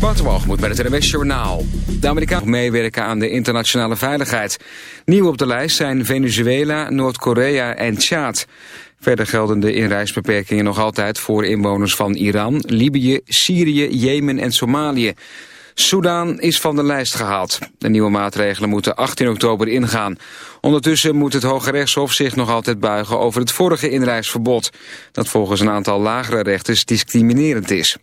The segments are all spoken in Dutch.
Waterwalgemoed bij het NWS Journaal. De Amerikanen meewerken aan de internationale veiligheid. Nieuw op de lijst zijn Venezuela, Noord-Korea en Tjaad. Verder gelden de inreisbeperkingen nog altijd voor inwoners van Iran, Libië, Syrië, Jemen en Somalië. Soudaan is van de lijst gehaald. De nieuwe maatregelen moeten 18 oktober ingaan. Ondertussen moet het Hoge Rechtshof zich nog altijd buigen over het vorige inreisverbod... dat volgens een aantal lagere rechters discriminerend is.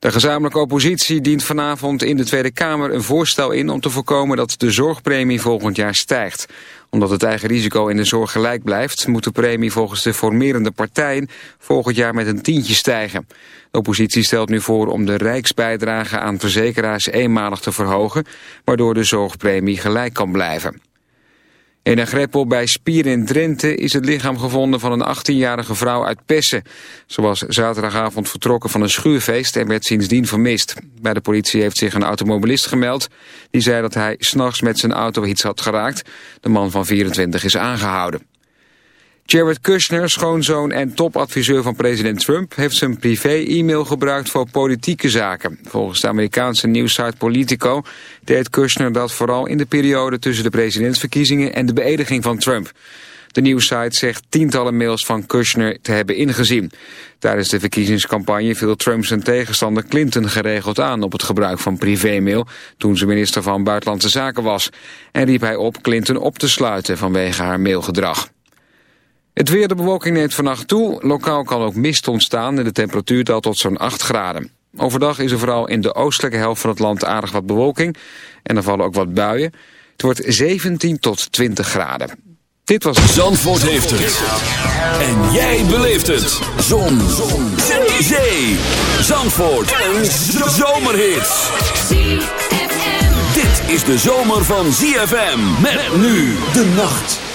De gezamenlijke oppositie dient vanavond in de Tweede Kamer een voorstel in om te voorkomen dat de zorgpremie volgend jaar stijgt. Omdat het eigen risico in de zorg gelijk blijft, moet de premie volgens de formerende partijen volgend jaar met een tientje stijgen. De oppositie stelt nu voor om de rijksbijdrage aan verzekeraars eenmalig te verhogen, waardoor de zorgpremie gelijk kan blijven. In een greppel bij Spier in Drenthe is het lichaam gevonden van een 18-jarige vrouw uit Pessen. Ze was zaterdagavond vertrokken van een schuurfeest en werd sindsdien vermist. Bij de politie heeft zich een automobilist gemeld. Die zei dat hij s'nachts met zijn auto iets had geraakt. De man van 24 is aangehouden. Jared Kushner, schoonzoon en topadviseur van president Trump... heeft zijn privé-e-mail gebruikt voor politieke zaken. Volgens de Amerikaanse nieuwssite Politico deed Kushner dat vooral in de periode... tussen de presidentsverkiezingen en de beëdiging van Trump. De nieuwssite zegt tientallen mails van Kushner te hebben ingezien. Tijdens de verkiezingscampagne viel Trump zijn tegenstander Clinton geregeld aan... op het gebruik van privé-mail toen ze minister van Buitenlandse Zaken was. En riep hij op Clinton op te sluiten vanwege haar mailgedrag. Het weer, de bewolking neemt vannacht toe. Lokaal kan ook mist ontstaan en de temperatuur daalt tot zo'n 8 graden. Overdag is er vooral in de oostelijke helft van het land aardig wat bewolking. En er vallen ook wat buien. Het wordt 17 tot 20 graden. Dit was... Zandvoort heeft het. En jij beleeft het. Zon. Zon. Zee. Zee. Zandvoort. Een zomerhit. Dit is de zomer van ZFM. Met nu de nacht.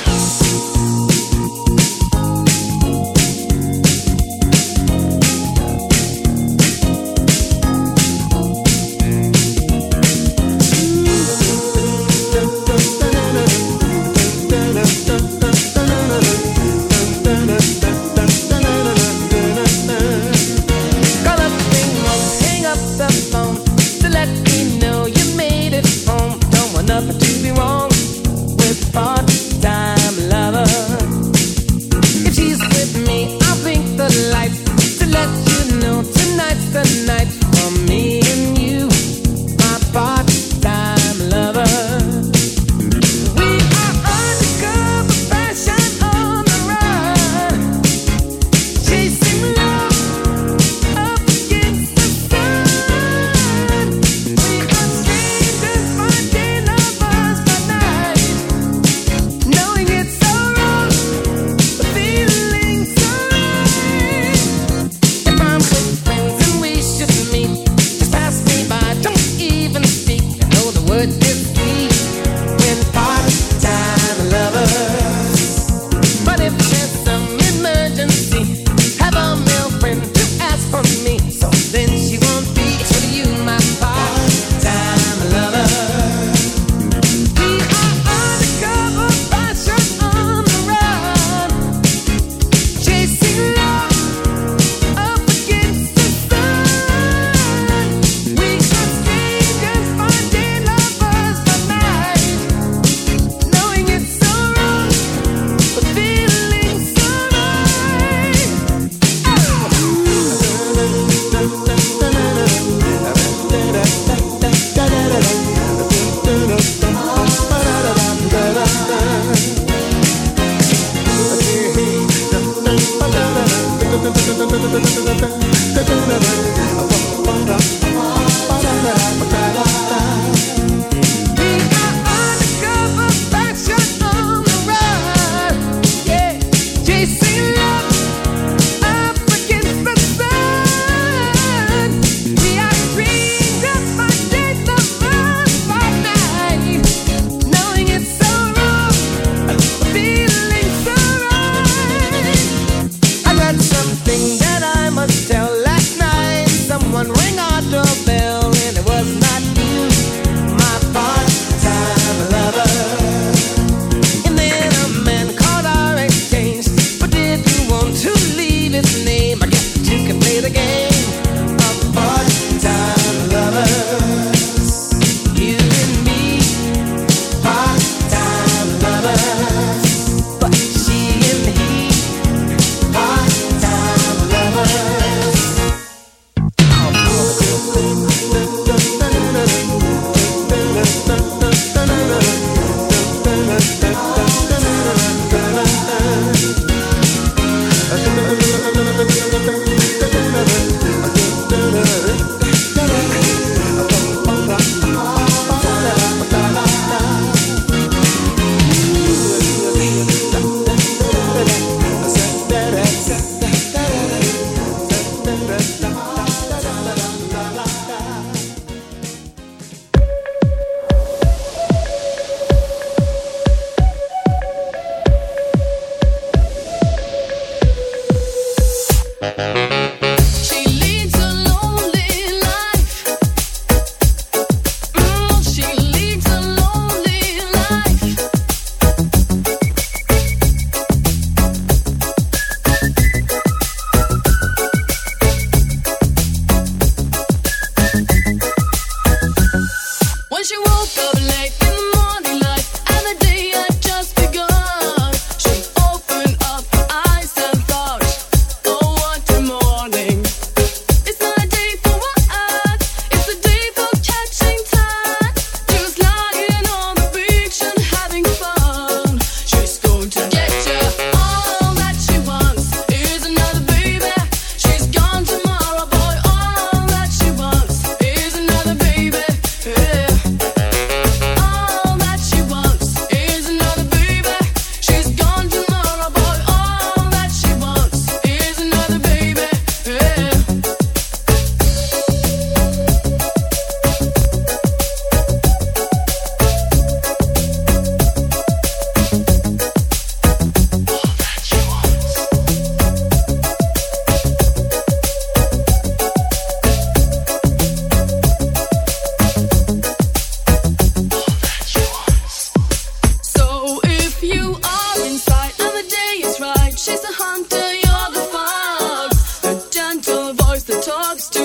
talks to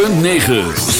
.9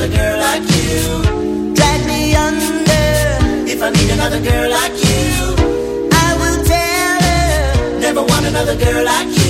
another girl like you. Drag me under if I need another girl like you. I will tell her never want another girl like you.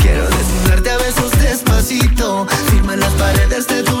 desde tu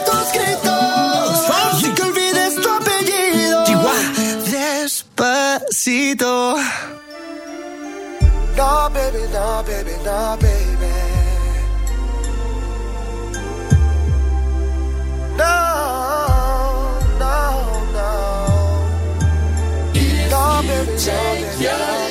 Nah, baby, nah, baby, nah, baby. No, no, no. If nah, baby, you take nah, baby, your